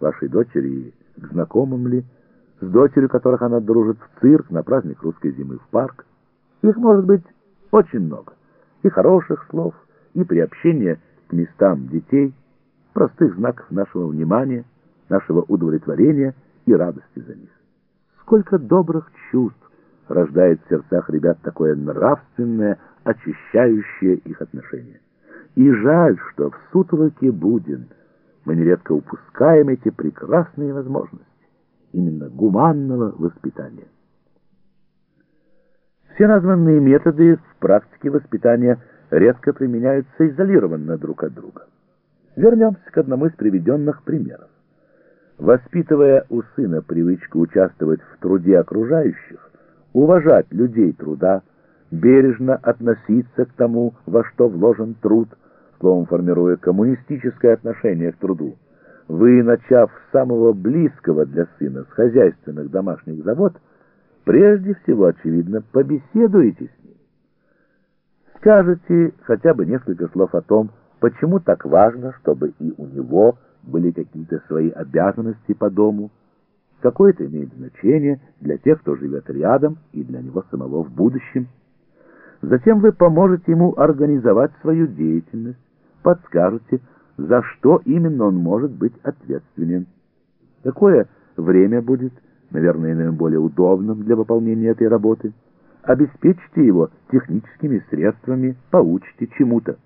вашей дочери к знакомым ли, с дочерью которых она дружит в цирк, на праздник русской зимы в парк. Их может быть очень много. И хороших слов, и приобщения к местам детей, простых знаков нашего внимания, нашего удовлетворения и радости за них. Сколько добрых чувств рождает в сердцах ребят такое нравственное, очищающее их отношение. И жаль, что в сутолоке Будин мы нередко упускаем эти прекрасные возможности именно гуманного воспитания. Все названные методы в практике воспитания редко применяются изолированно друг от друга. Вернемся к одному из приведенных примеров. Воспитывая у сына привычку участвовать в труде окружающих, уважать людей труда, бережно относиться к тому, во что вложен труд, словом формируя коммунистическое отношение к труду, вы, начав с самого близкого для сына, с хозяйственных домашних забот, прежде всего, очевидно, побеседуете с ним. Скажете хотя бы несколько слов о том, почему так важно, чтобы и у него были какие-то свои обязанности по дому, какое это имеет значение для тех, кто живет рядом, и для него самого в будущем. Затем вы поможете ему организовать свою деятельность, подскажете, за что именно он может быть ответственен. Какое время будет, наверное, наиболее удобным для выполнения этой работы. Обеспечьте его техническими средствами, поучите чему-то.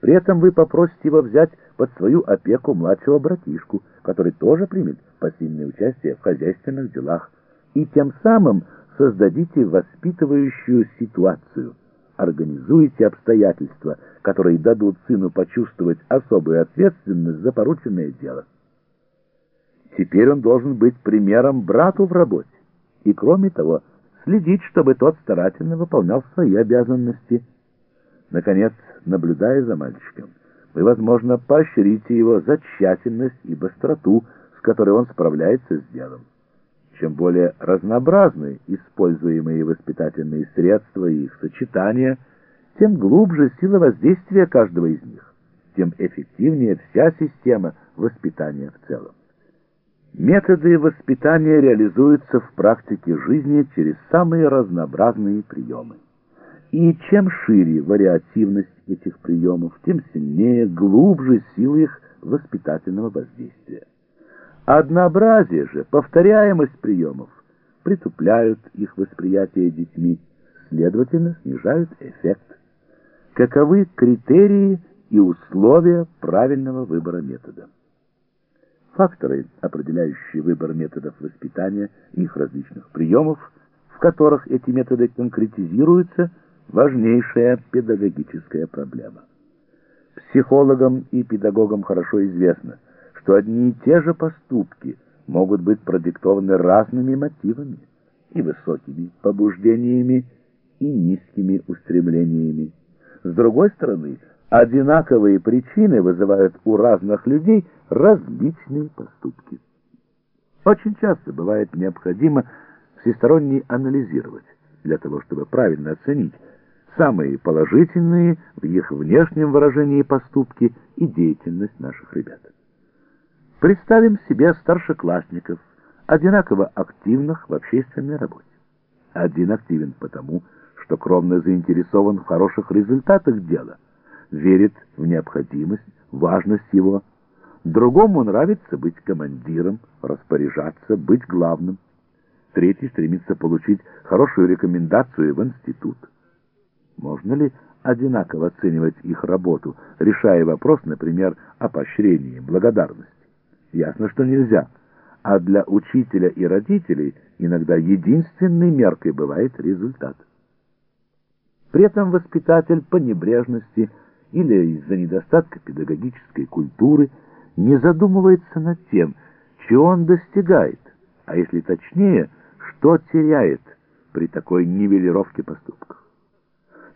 При этом вы попросите его взять под свою опеку младшего братишку, который тоже примет пассивное участие в хозяйственных делах, и тем самым создадите воспитывающую ситуацию – организуете обстоятельства, которые дадут сыну почувствовать особую ответственность за порученное дело. Теперь он должен быть примером брату в работе и, кроме того, следить, чтобы тот старательно выполнял свои обязанности. Наконец, наблюдая за мальчиком, вы, возможно, поощрите его за тщательность и быстроту, с которой он справляется с делом. Чем более разнообразны используемые воспитательные средства и их сочетания, тем глубже сила воздействия каждого из них, тем эффективнее вся система воспитания в целом. Методы воспитания реализуются в практике жизни через самые разнообразные приемы. И чем шире вариативность этих приемов, тем сильнее, глубже сила их воспитательного воздействия. Однообразие же, повторяемость приемов притупляют их восприятие детьми, следовательно, снижают эффект. Каковы критерии и условия правильного выбора метода? Факторы, определяющие выбор методов воспитания их различных приемов, в которых эти методы конкретизируются, важнейшая педагогическая проблема. Психологам и педагогам хорошо известно – что одни и те же поступки могут быть продиктованы разными мотивами и высокими побуждениями, и низкими устремлениями. С другой стороны, одинаковые причины вызывают у разных людей различные поступки. Очень часто бывает необходимо всесторонне анализировать, для того, чтобы правильно оценить самые положительные в их внешнем выражении поступки и деятельность наших ребят. Представим себе старшеклассников, одинаково активных в общественной работе. Один активен потому, что кровно заинтересован в хороших результатах дела, верит в необходимость, важность его. Другому нравится быть командиром, распоряжаться, быть главным. Третий стремится получить хорошую рекомендацию в институт. Можно ли одинаково оценивать их работу, решая вопрос, например, о поощрении, благодарности? Ясно, что нельзя. А для учителя и родителей иногда единственной меркой бывает результат. При этом воспитатель по небрежности или из-за недостатка педагогической культуры не задумывается над тем, чего он достигает, а если точнее, что теряет при такой нивелировке поступков.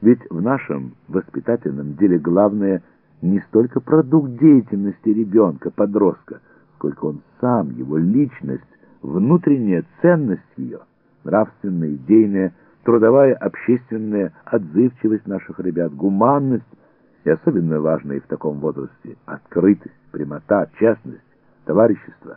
Ведь в нашем воспитательном деле главное не столько продукт деятельности ребенка, подростка, сколько он сам, его личность, внутренняя ценность ее, нравственная, идейная, трудовая, общественная отзывчивость наших ребят, гуманность и особенно важная в таком возрасте открытость, прямота, честность, товарищество